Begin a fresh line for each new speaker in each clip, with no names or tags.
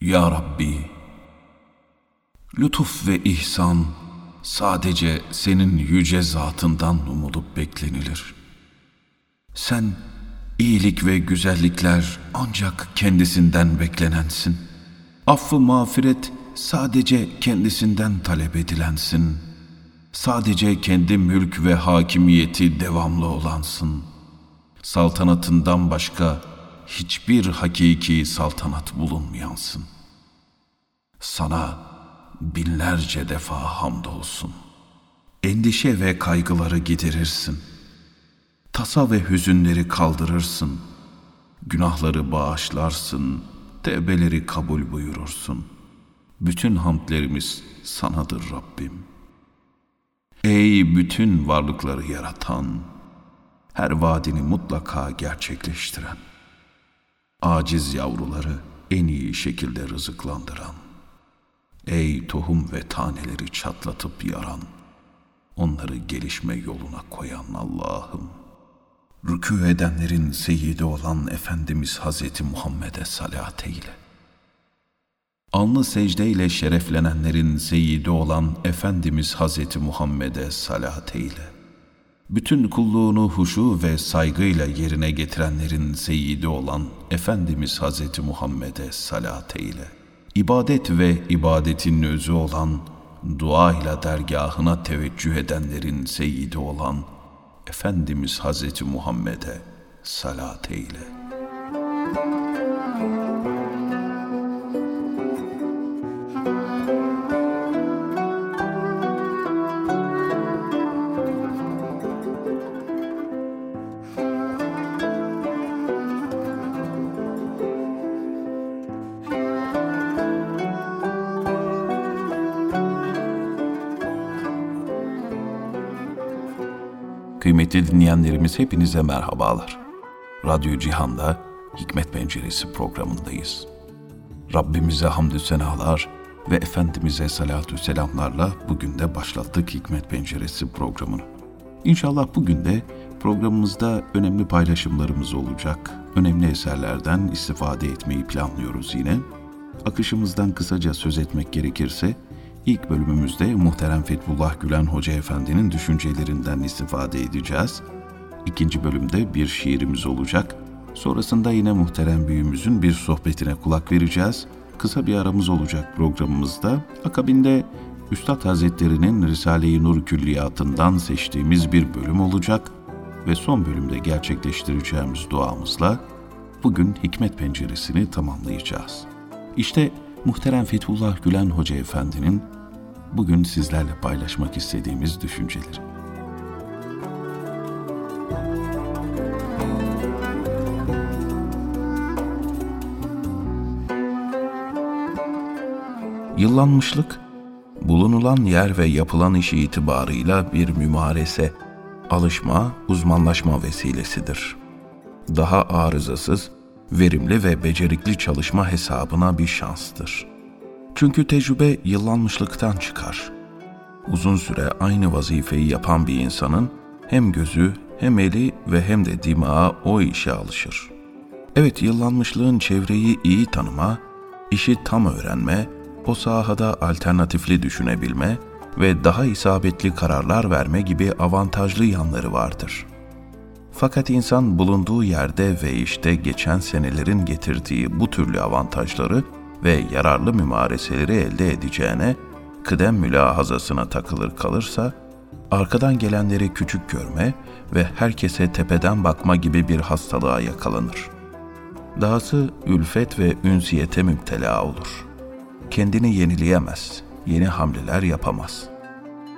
Ya Rabbi, lütuf ve ihsan sadece senin yüce zatından umulup beklenilir. Sen iyilik ve güzellikler ancak kendisinden beklenensin. Affı mağfiret sadece kendisinden talep edilensin. Sadece kendi mülk ve hakimiyeti devamlı olansın. Saltanatından başka hiçbir hakiki saltanat bulunmayansın. Sana binlerce defa hamdolsun. Endişe ve kaygıları giderirsin. Tasa ve hüzünleri kaldırırsın. Günahları bağışlarsın, tevbeleri kabul buyurursun. Bütün hamdlerimiz sanadır Rabbim. Ey bütün varlıkları yaratan, her vaadini mutlaka gerçekleştiren, aciz yavruları en iyi şekilde rızıklandıran, ey tohum ve taneleri çatlatıp yaran, onları gelişme yoluna koyan Allah'ım, rükû edenlerin seyyidi olan Efendimiz Hazreti Muhammed'e salat eyle. Alnı secdeyle şereflenenlerin seyyidi olan Efendimiz Hazreti Muhammed'e salat eyle bütün kulluğunu huşu ve saygıyla yerine getirenlerin seyyidi olan Efendimiz Hazreti Muhammed'e salat eyle. İbadet ve ibadetin özü olan, dua ile dergahına teveccüh edenlerin seyyidi olan Efendimiz Hazreti Muhammed'e salat eyle.'' Kıymetli dinleyenlerimiz hepinize merhabalar. Radyo Cihan'da Hikmet Penceresi programındayız. Rabbimize hamdü senalar ve Efendimiz'e salatü selamlarla bugün de başlattık Hikmet Penceresi programını. İnşallah bugün de programımızda önemli paylaşımlarımız olacak. Önemli eserlerden istifade etmeyi planlıyoruz yine. Akışımızdan kısaca söz etmek gerekirse, İlk bölümümüzde muhterem Fethullah Gülen Hoca Efendi'nin düşüncelerinden istifade edeceğiz. İkinci bölümde bir şiirimiz olacak. Sonrasında yine muhterem büyüğümüzün bir sohbetine kulak vereceğiz. Kısa bir aramız olacak programımızda. Akabinde Üstad Hazretleri'nin Risale-i Nur Külliyatı'ndan seçtiğimiz bir bölüm olacak ve son bölümde gerçekleştireceğimiz duamızla bugün hikmet penceresini tamamlayacağız. İşte muhterem Fethullah Gülen Hoca Efendi'nin bugün sizlerle paylaşmak istediğimiz düşünceleri. Yıllanmışlık, bulunulan yer ve yapılan iş itibarıyla bir mümarese, alışma, uzmanlaşma vesilesidir. Daha arızasız, verimli ve becerikli çalışma hesabına bir şanstır.'' Çünkü tecrübe yıllanmışlıktan çıkar. Uzun süre aynı vazifeyi yapan bir insanın hem gözü hem eli ve hem de dimağı o işe alışır. Evet yıllanmışlığın çevreyi iyi tanıma, işi tam öğrenme, o sahada alternatifli düşünebilme ve daha isabetli kararlar verme gibi avantajlı yanları vardır. Fakat insan bulunduğu yerde ve işte geçen senelerin getirdiği bu türlü avantajları ve yararlı mümareseleri elde edeceğine kıdem mülahazasına takılır kalırsa, arkadan gelenleri küçük görme ve herkese tepeden bakma gibi bir hastalığa yakalanır. Dahası ülfet ve ünsiyete müptela olur. Kendini yenileyemez, yeni hamleler yapamaz.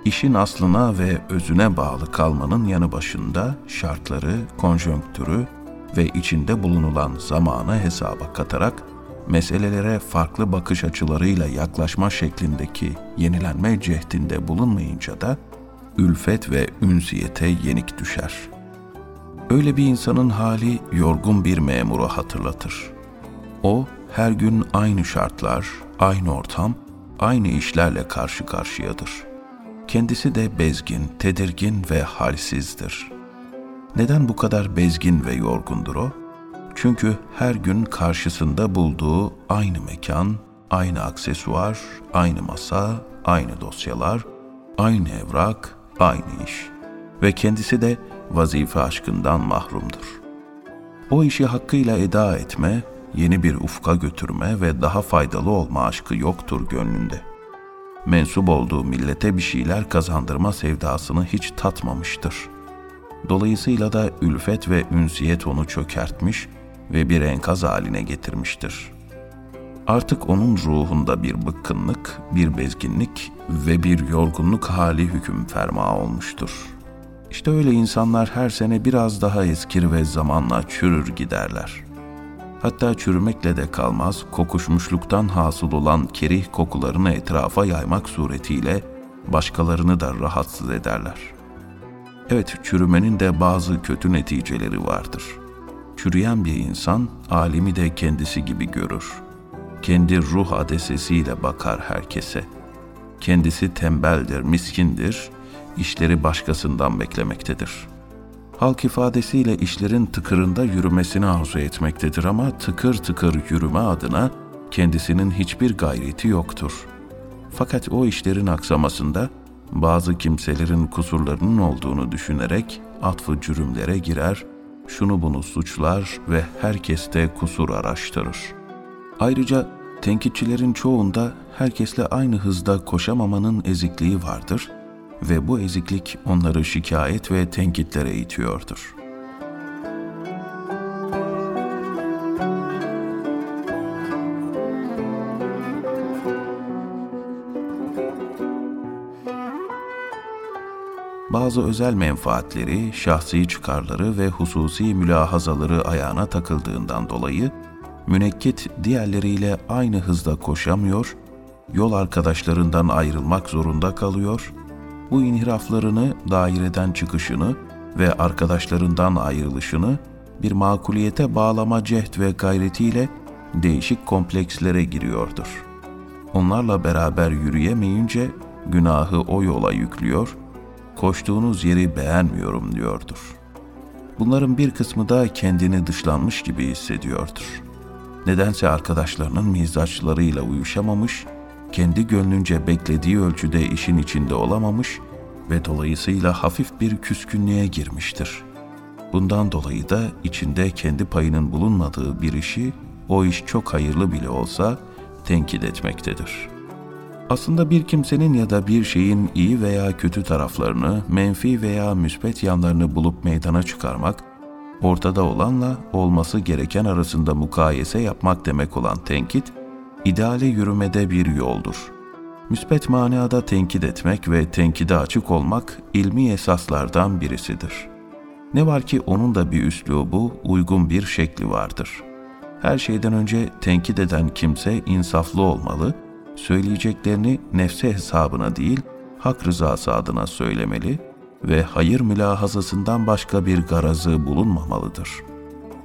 İşin aslına ve özüne bağlı kalmanın yanı başında şartları, konjonktürü ve içinde bulunulan zamanı hesaba katarak meselelere farklı bakış açılarıyla yaklaşma şeklindeki yenilenme cehdinde bulunmayınca da ülfet ve ünsiyete yenik düşer. Öyle bir insanın hali yorgun bir memuru hatırlatır. O her gün aynı şartlar, aynı ortam, aynı işlerle karşı karşıyadır. Kendisi de bezgin, tedirgin ve halsizdir. Neden bu kadar bezgin ve yorgundur o? Çünkü her gün karşısında bulduğu aynı mekan, aynı aksesuar, aynı masa, aynı dosyalar, aynı evrak, aynı iş. Ve kendisi de vazife aşkından mahrumdur. O işi hakkıyla eda etme, yeni bir ufka götürme ve daha faydalı olma aşkı yoktur gönlünde. Mensup olduğu millete bir şeyler kazandırma sevdasını hiç tatmamıştır. Dolayısıyla da ülfet ve ünsiyet onu çökertmiş ve bir enkaz haline getirmiştir. Artık onun ruhunda bir bıkkınlık, bir bezginlik ve bir yorgunluk hali hüküm ferma olmuştur.'' İşte öyle insanlar her sene biraz daha eskir ve zamanla çürür giderler. Hatta çürümekle de kalmaz, kokuşmuşluktan hasıl olan kerih kokularını etrafa yaymak suretiyle başkalarını da rahatsız ederler. Evet, çürümenin de bazı kötü neticeleri vardır. Çürüyen bir insan, alimi de kendisi gibi görür. Kendi ruh adesesiyle bakar herkese. Kendisi tembeldir, miskindir, işleri başkasından beklemektedir. Halk ifadesiyle işlerin tıkırında yürümesini arzu etmektedir ama tıkır tıkır yürüme adına kendisinin hiçbir gayreti yoktur. Fakat o işlerin aksamasında bazı kimselerin kusurlarının olduğunu düşünerek atfı cürümlere girer, şunu bunu suçlar ve herkeste kusur araştırır. Ayrıca tenkitçilerin çoğunda herkesle aynı hızda koşamamanın ezikliği vardır ve bu eziklik onları şikayet ve tenkitlere itiyordur. Bazı özel menfaatleri, şahsi çıkarları ve hususi mülahazaları ayağına takıldığından dolayı münekkit diğerleriyle aynı hızda koşamıyor, yol arkadaşlarından ayrılmak zorunda kalıyor bu inhiraflarını, daireden çıkışını ve arkadaşlarından ayrılışını bir makuliyete bağlama cehd ve gayretiyle değişik komplekslere giriyordur. Onlarla beraber yürüyemeyince günahı o yola yüklüyor, koştuğunuz yeri beğenmiyorum diyordur. Bunların bir kısmı da kendini dışlanmış gibi hissediyordur. Nedense arkadaşlarının mizaçlarıyla uyuşamamış kendi gönlünce beklediği ölçüde işin içinde olamamış ve dolayısıyla hafif bir küskünlüğe girmiştir. Bundan dolayı da içinde kendi payının bulunmadığı bir işi o iş çok hayırlı bile olsa tenkit etmektedir. Aslında bir kimsenin ya da bir şeyin iyi veya kötü taraflarını, menfi veya müspet yanlarını bulup meydana çıkarmak, ortada olanla olması gereken arasında mukayese yapmak demek olan tenkit, ideale yürümede bir yoldur. Müspet manada tenkit etmek ve tenkide açık olmak ilmi esaslardan birisidir. Ne var ki onun da bir üslubu, uygun bir şekli vardır. Her şeyden önce tenkit eden kimse insaflı olmalı, söyleyeceklerini nefse hesabına değil, hak rızası adına söylemeli ve hayır mülahazasından başka bir garazı bulunmamalıdır.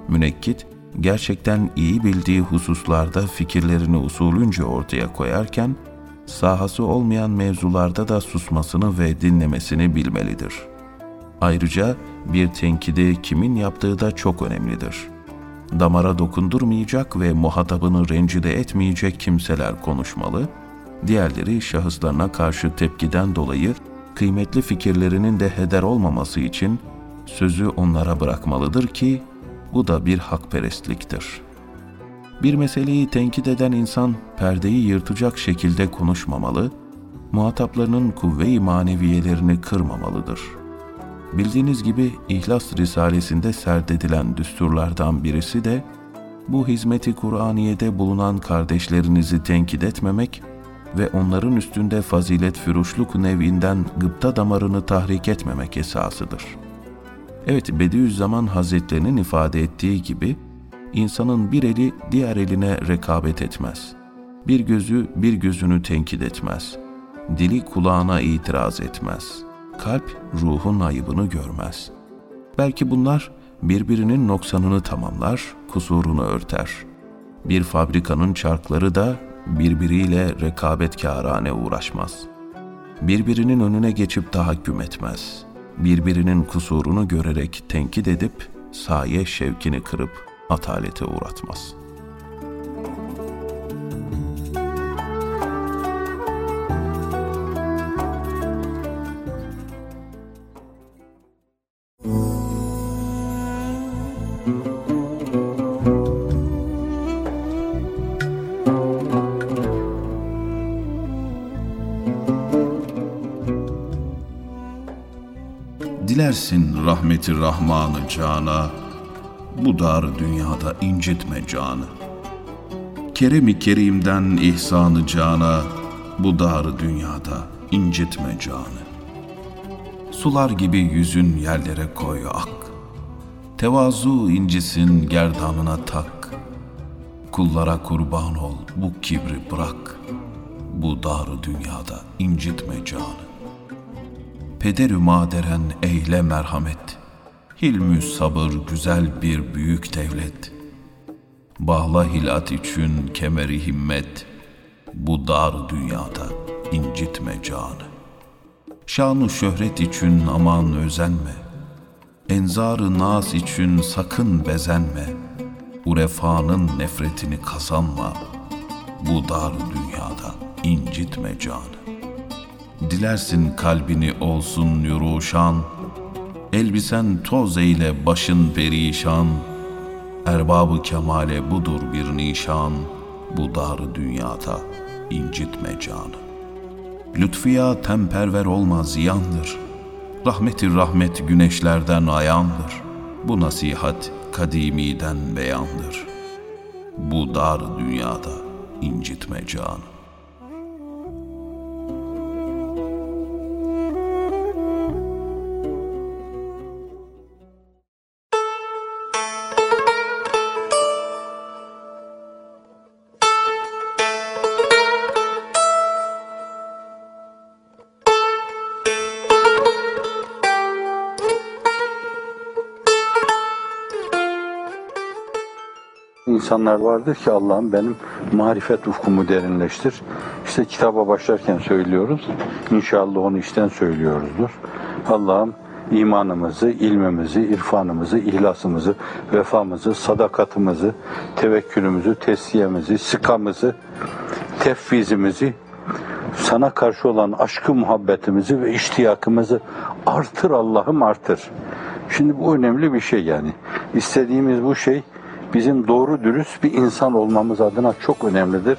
Münekkit, gerçekten iyi bildiği hususlarda fikirlerini usulünce ortaya koyarken, sahası olmayan mevzularda da susmasını ve dinlemesini bilmelidir. Ayrıca bir tenkidi kimin yaptığı da çok önemlidir. Damara dokundurmayacak ve muhatabını rencide etmeyecek kimseler konuşmalı, diğerleri şahıslarına karşı tepkiden dolayı kıymetli fikirlerinin de heder olmaması için sözü onlara bırakmalıdır ki bu da bir hakperestliktir. Bir meseleyi tenkit eden insan perdeyi yırtacak şekilde konuşmamalı, muhataplarının kuvve-i maneviyelerini kırmamalıdır. Bildiğiniz gibi İhlas Risalesinde serdedilen düsturlardan birisi de bu hizmeti Kur'aniye'de bulunan kardeşlerinizi tenkit etmemek ve onların üstünde fazilet füruşluk nevinden gıpta damarını tahrik etmemek esasıdır.'' Evet Bediüzzaman Hazretlerinin ifade ettiği gibi insanın bir eli diğer eline rekabet etmez. Bir gözü bir gözünü tenkit etmez. Dili kulağına itiraz etmez. Kalp ruhun ayıbını görmez. Belki bunlar birbirinin noksanını tamamlar, kusurunu örter. Bir fabrikanın çarkları da birbiriyle rekabetkârane uğraşmaz. Birbirinin önüne geçip tahakküm etmez.'' birbirinin kusurunu görerek tenkit edip saye şevkini kırıp atalete uğratmaz.'' Dilersin rahmeti rahmanı cana, bu dar dünyada incitme canı. Kerem-i Kerim'den ihsanı cana, bu dar dünyada incitme canı. Sular gibi yüzün yerlere koy ak, tevazu incisin gerdanına tak. Kullara kurban ol, bu kibri bırak. Bu dar dünyada incitme canı. Pederü maderen eyle merhamet. Hilmü sabır güzel bir büyük devlet. Bağla hilat için kemeri himmet. Bu dar dünyada incitme canı. Şanu şöhret için aman özenme. Enzarı naz için sakın bezenme. Urefanın nefretini kazanma. Bu dar dünyada incitme canı. Dilersin kalbini olsun yuruşan, Elbisen toz eyle başın perişan, Erbabı kemale budur bir nişan, Bu dar dünyada incitme canı. Lütfiya temperver olma ziyandır, Rahmeti rahmet güneşlerden ayandır, Bu nasihat kadimiden beyandır. Bu dar dünyada incitme canı.
İnsanlar vardır ki Allah'ım benim marifet ufkumu derinleştir. İşte kitaba başlarken söylüyoruz. İnşallah onu işten söylüyoruzdur. Allah'ım imanımızı, ilmimizi, irfanımızı, ihlasımızı, vefamızı, sadakatimizi, tevekkülümüzü, tesliyemizi, sıkamızı, tefvizimizi, sana karşı olan aşkı muhabbetimizi ve iştiyakımızı artır Allah'ım artır. Şimdi bu önemli bir şey yani. İstediğimiz bu şey bizim doğru dürüst bir insan olmamız adına çok önemlidir.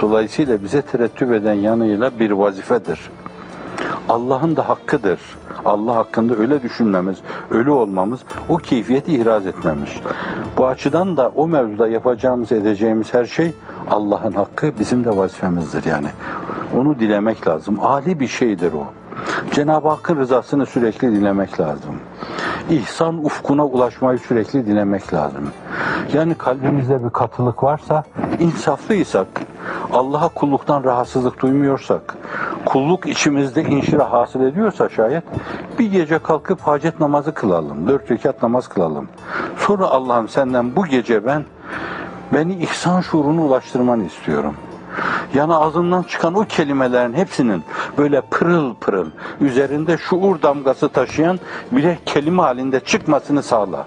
Dolayısıyla bize terettüp eden yanıyla bir vazifedir. Allah'ın da hakkıdır. Allah hakkında öyle düşünmemiz, öyle olmamız, o keyfiyeti ihraz etmemiz. Bu açıdan da o mevzuda yapacağımız, edeceğimiz her şey Allah'ın hakkı, bizim de vazifemizdir yani. Onu dilemek lazım. Ali bir şeydir o. Cenab-ı Hakk'ın rızasını sürekli dilemek lazım. İhsan ufkuna ulaşmayı sürekli dilemek lazım. Yani kalbimizde bir katılık varsa, insaflıysak, Allah'a kulluktan rahatsızlık duymuyorsak, kulluk içimizde inşirah hasıl ediyorsa şayet, bir gece kalkıp hacet namazı kılalım, dört rekat namaz kılalım. Sonra Allah'ım senden bu gece ben, beni ihsan şuuruna ulaştırmanı istiyorum. Yani ağzından çıkan o kelimelerin hepsinin böyle pırıl pırıl üzerinde şuur damgası taşıyan bile kelime halinde çıkmasını sağla.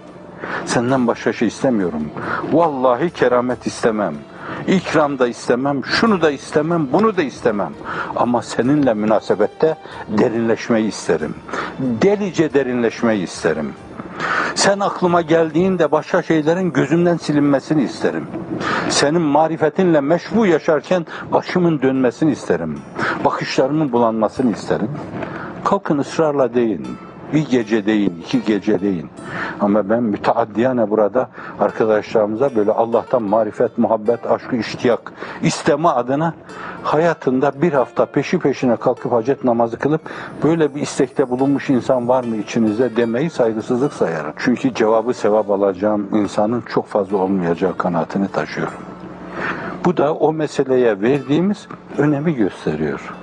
Senden başka şey istemiyorum. Vallahi keramet istemem. İkram da istemem, şunu da istemem, bunu da istemem. Ama seninle münasebette derinleşmeyi isterim. Delice derinleşmeyi isterim. Sen aklıma geldiğinde başka şeylerin gözümden silinmesini isterim. Senin marifetinle meşbu yaşarken başımın dönmesini isterim. Bakışlarımın bulanmasını isterim. Kalkın ısrarla deyin. Bir gece deyin, iki gece deyin. Ama ben müteaddiyane burada arkadaşlarımıza böyle Allah'tan marifet, muhabbet, aşkı, iştiyak isteme adına hayatında bir hafta peşi peşine kalkıp hacet namazı kılıp böyle bir istekte bulunmuş insan var mı içinizde demeyi saygısızlık sayarım. Çünkü cevabı sevap alacağım insanın çok fazla olmayacağı kanaatini taşıyorum. Bu da o meseleye verdiğimiz önemi gösteriyor.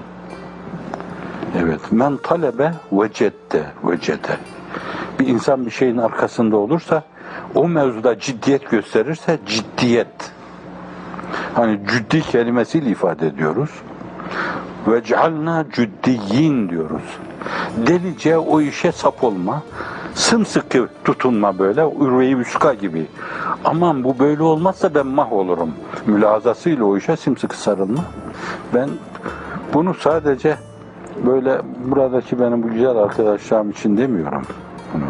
Evet. Men talebe vecette vecede. Bir insan bir şeyin arkasında olursa o mevzuda ciddiyet gösterirse ciddiyet. Hani ciddi kelimesiyle ifade ediyoruz. Ve cealna cüddiyin diyoruz. Delice o işe sap olma, sımsıkı tutunma böyle, ürveyi üska gibi. Aman bu böyle olmazsa ben mahvolurum. Mülazasıyla o işe sımsıkı sarılma. Ben bunu sadece böyle buradaki benim bu güzel arkadaşlarım için demiyorum bunu.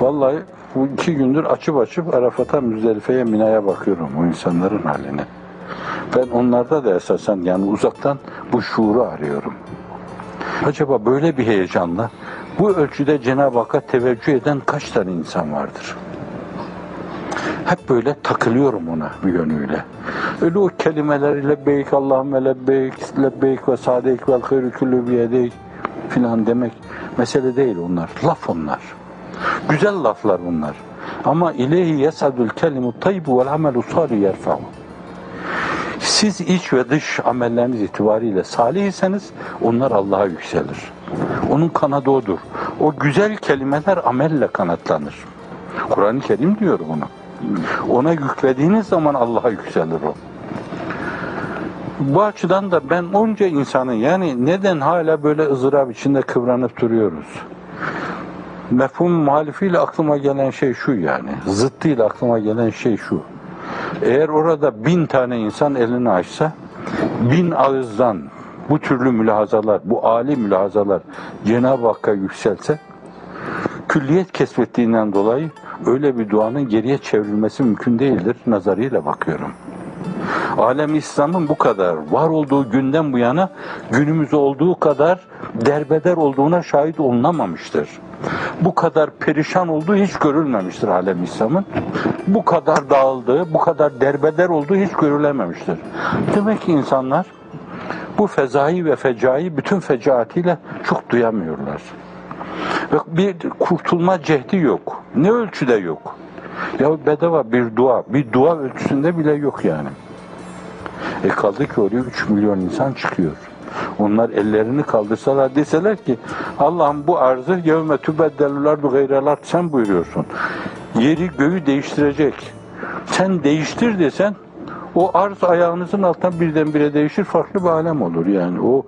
Vallahi bu iki gündür açıp açıp Arafat'a, Müzdelife'ye, Mina'ya bakıyorum o insanların haline. Ben onlarda da esasen yani uzaktan bu şuuru arıyorum. Acaba böyle bir heyecanla Bu ölçüde Cenab-ı Hakk'a teveccüh eden kaç tane insan vardır? Hep böyle takılıyorum ona bir yönüyle. Öyle o kelimeler lebbeyk Allahümme lebbeyk, lebbeyk ve sadeyk vel hayrü küllü biyedeyk filan demek mesele değil onlar. Laf onlar. Güzel laflar bunlar. Ama ileyhi yesadül kelimu tayyibu vel amelu salih yerfa'u. Siz iç ve dış amelleriniz itibariyle salih iseniz onlar Allah'a yükselir. Onun kanadı odur. O güzel kelimeler amelle kanatlanır. Kur'an-ı Kerim diyor bunu. Ona yüklediğiniz zaman Allah'a yükselir o. Bu açıdan da ben onca insanın yani neden hala böyle ızdırap içinde kıvranıp duruyoruz? Mefhum muhalifiyle aklıma gelen şey şu yani. Zıttıyla aklıma gelen şey şu. Eğer orada bin tane insan elini açsa, bin ağızdan bu türlü mülahazalar, bu âli mülahazalar Cenab-ı Hakk'a yükselse, külliyet kesbettiğinden dolayı öyle bir duanın geriye çevrilmesi mümkün değildir nazarıyla bakıyorum. Alem İslam'ın bu kadar var olduğu günden bu yana günümüz olduğu kadar derbeder olduğuna şahit olunamamıştır. Bu kadar perişan olduğu hiç görülmemiştir alem İslam'ın. Bu kadar dağıldığı, bu kadar derbeder olduğu hiç görülememiştir. Demek ki insanlar bu fezai ve fecai bütün fecaatiyle çok duyamıyorlar. Bir kurtulma cehdi yok. Ne ölçüde yok. Ya bedava bir dua, bir dua ölçüsünde bile yok yani. E kaldı ki oraya 3 milyon insan çıkıyor. Onlar ellerini kaldırsalar deseler ki Allah'ım bu arzı yevme tübeddelüler bu gayrelat sen buyuruyorsun. Yeri göğü değiştirecek. Sen değiştir desen o arz ayağınızın altından birdenbire değişir farklı bir alem olur yani. O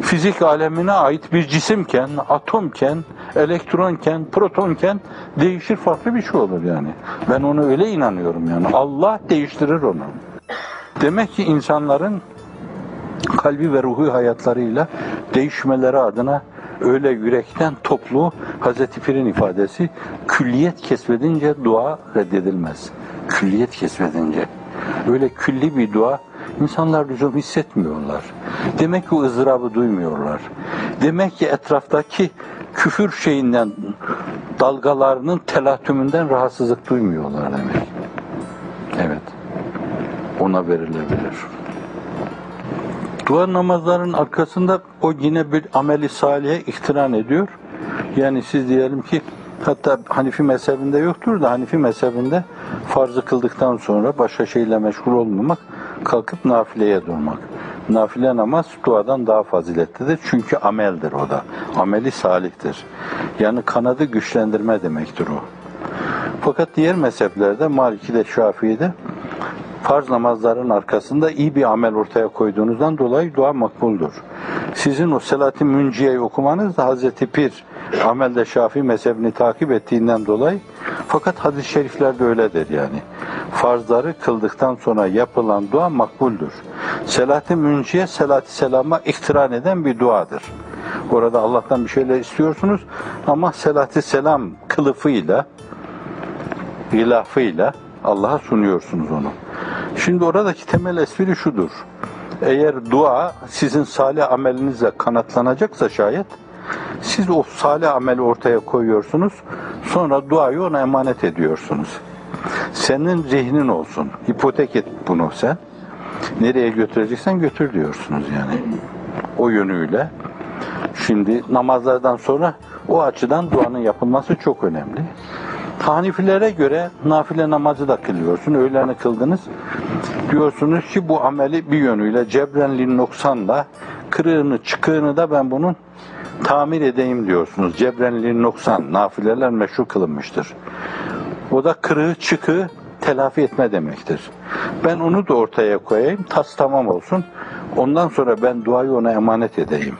fizik alemine ait bir cisimken, atomken, elektronken, protonken değişir farklı bir şey olur yani. Ben ona öyle inanıyorum yani. Allah değiştirir onu. Demek ki insanların kalbi ve ruhu hayatlarıyla değişmeleri adına öyle yürekten toplu Hazreti Pir'in ifadesi külliyet kesbedince dua reddedilmez. Külliyet kesbedince. Öyle külli bir dua insanlar lüzum hissetmiyorlar. Demek ki o ızdırabı duymuyorlar. Demek ki etraftaki küfür şeyinden dalgalarının telatümünden rahatsızlık duymuyorlar demek. Evet. Ona verilebilir. Dua namazların arkasında o yine bir ameli salihe ihtiran ediyor. Yani siz diyelim ki hatta Hanifi mezhebinde yoktur da Hanifi mezhebinde farzı kıldıktan sonra başka şeyle meşgul olmamak, kalkıp nafileye durmak. Nafile namaz duadan daha faziletlidir. Çünkü ameldir o da. Ameli salihtir. Yani kanadı güçlendirme demektir o. Fakat diğer mezheplerde Maliki'de, Şafii'de farz namazların arkasında iyi bir amel ortaya koyduğunuzdan dolayı dua makbuldur. Sizin o Selahattin Münciye'yi okumanız da Hazreti Pir amelde Şafii mezhebini takip ettiğinden dolayı fakat hadis-i şeriflerde öyledir yani. Farzları kıldıktan sonra yapılan dua makbuldür. Selahattin Münciye selat-i selama iktiran eden bir duadır. Orada Allah'tan bir şeyler istiyorsunuz ama selat-i selam kılıfıyla, hilafıyla Allah'a sunuyorsunuz onu. Şimdi oradaki temel espri şudur. Eğer dua sizin salih amelinizle kanatlanacaksa şayet siz o salih ameli ortaya koyuyorsunuz. Sonra duayı ona emanet ediyorsunuz. Senin zihnin olsun. Hipotek et bunu sen. Nereye götüreceksen götür diyorsunuz yani. O yönüyle. Şimdi namazlardan sonra o açıdan duanın yapılması çok önemli. Hanifilere göre nafile namazı da kılıyorsun. Öğleni kıldınız. Diyorsunuz ki bu ameli bir yönüyle cebrenli noksanla kırığını çıkığını da ben bunun tamir edeyim diyorsunuz. Cebrenli noksan nafileler meşhur kılınmıştır. O da kırığı çıkığı telafi etme demektir. Ben onu da ortaya koyayım. Tas tamam olsun. Ondan sonra ben duayı ona emanet edeyim.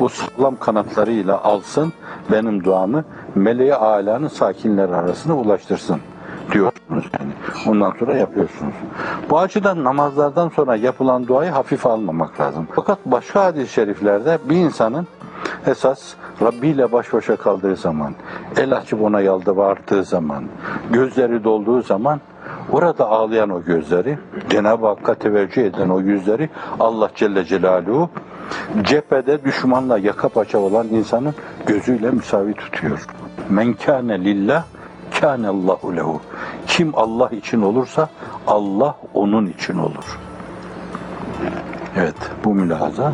O sağlam kanatlarıyla alsın benim duamı meleği alanın sakinleri arasına ulaştırsın diyorsunuz yani. Ondan sonra yapıyorsunuz. Bu açıdan namazlardan sonra yapılan duayı hafife almamak lazım. Fakat başka hadis-i şeriflerde bir insanın esas Rabbi ile baş başa kaldığı zaman, el açıp ona yalvardığı zaman, gözleri dolduğu zaman orada ağlayan o gözleri, Cenab-ı Hakk'a teveccüh eden o yüzleri Allah Celle Celaluhu Cephede düşmanla yaka paça olan insanın gözüyle müsavi tutuyor. Men kâne lillah kâne Allahu lehu. Kim Allah için olursa Allah onun için olur. Evet bu mülahaza.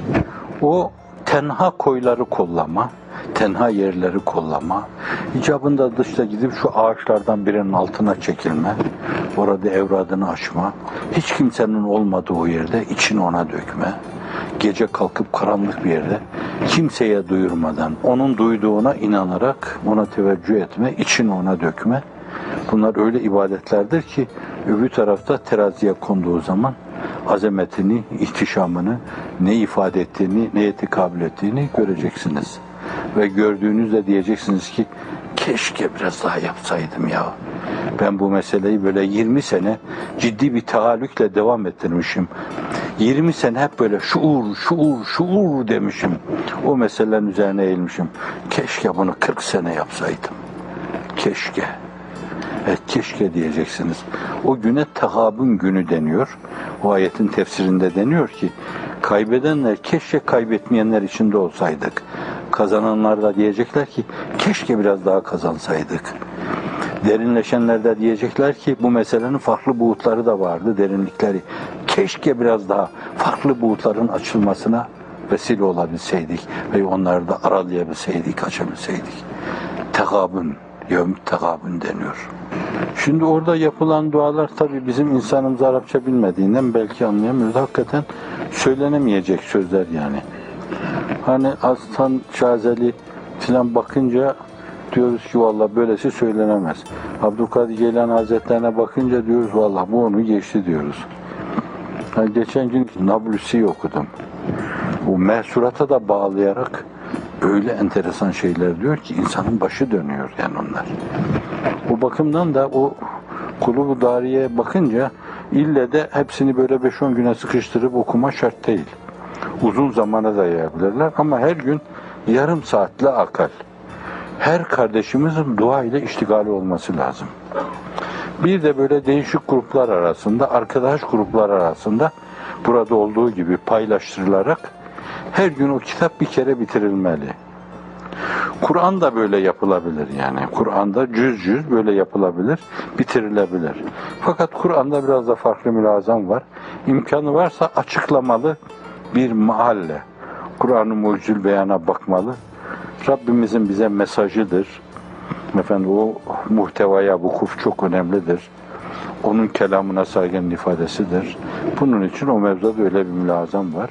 O tenha koyları kollama, tenha yerleri kollama, icabında dışta gidip şu ağaçlardan birinin altına çekilme, orada evradını açma, hiç kimsenin olmadığı yerde içini ona dökme, gece kalkıp karanlık bir yerde kimseye duyurmadan, onun duyduğuna inanarak ona teveccüh etme, içini ona dökme. Bunlar öyle ibadetlerdir ki öbür tarafta teraziye konduğu zaman azametini, ihtişamını, ne ifade ettiğini, neye tekabül ettiğini göreceksiniz. Ve gördüğünüzde diyeceksiniz ki keşke biraz daha yapsaydım ya. Ben bu meseleyi böyle 20 sene ciddi bir taallükle devam ettirmişim. 20 sene hep böyle şuur, şuur, şuur demişim. O meselenin üzerine eğilmişim. Keşke bunu 40 sene yapsaydım. Keşke. Evet, keşke diyeceksiniz. O güne tahabun günü deniyor. O ayetin tefsirinde deniyor ki kaybedenler keşke kaybetmeyenler içinde olsaydık. Kazananlar da diyecekler ki keşke biraz daha kazansaydık. Derinleşenler de diyecekler ki bu meselenin farklı buğutları da vardı, derinlikleri. Keşke biraz daha farklı buğutların açılmasına vesile olabilseydik ve onları da aralayabilseydik, açabilseydik. Tekabün, yevm tekabün deniyor. Şimdi orada yapılan dualar tabii bizim insanımız Arapça bilmediğinden belki anlayamıyoruz. Hakikaten söylenemeyecek sözler yani. Hani Aslan Şazeli filan bakınca diyoruz ki valla böylesi söylenemez. Abdülkadir Geylan Hazretlerine bakınca diyoruz valla bu onu geçti diyoruz. Yani geçen gün Nablusi okudum. Bu mesurata da bağlayarak öyle enteresan şeyler diyor ki insanın başı dönüyor yani onlar. Bu bakımdan da o kulubu dariye bakınca ille de hepsini böyle 5-10 güne sıkıştırıp okuma şart değil. Uzun zamana da yayabilirler ama her gün yarım saatle akal. Her kardeşimizin dua ile iştigali olması lazım. Bir de böyle değişik gruplar arasında, arkadaş gruplar arasında burada olduğu gibi paylaştırılarak her gün o kitap bir kere bitirilmeli. Kur'an da böyle yapılabilir yani. Kur'an'da cüz cüz böyle yapılabilir, bitirilebilir. Fakat Kur'an'da biraz da farklı mülazam var. İmkanı varsa açıklamalı bir mahalle. Kur'an-ı Mucizül Beyan'a bakmalı. Rabbimizin bize mesajıdır. Efendim o muhtevaya vukuf çok önemlidir. Onun kelamına saygın ifadesidir. Bunun için o mevzuda öyle bir mülazam var.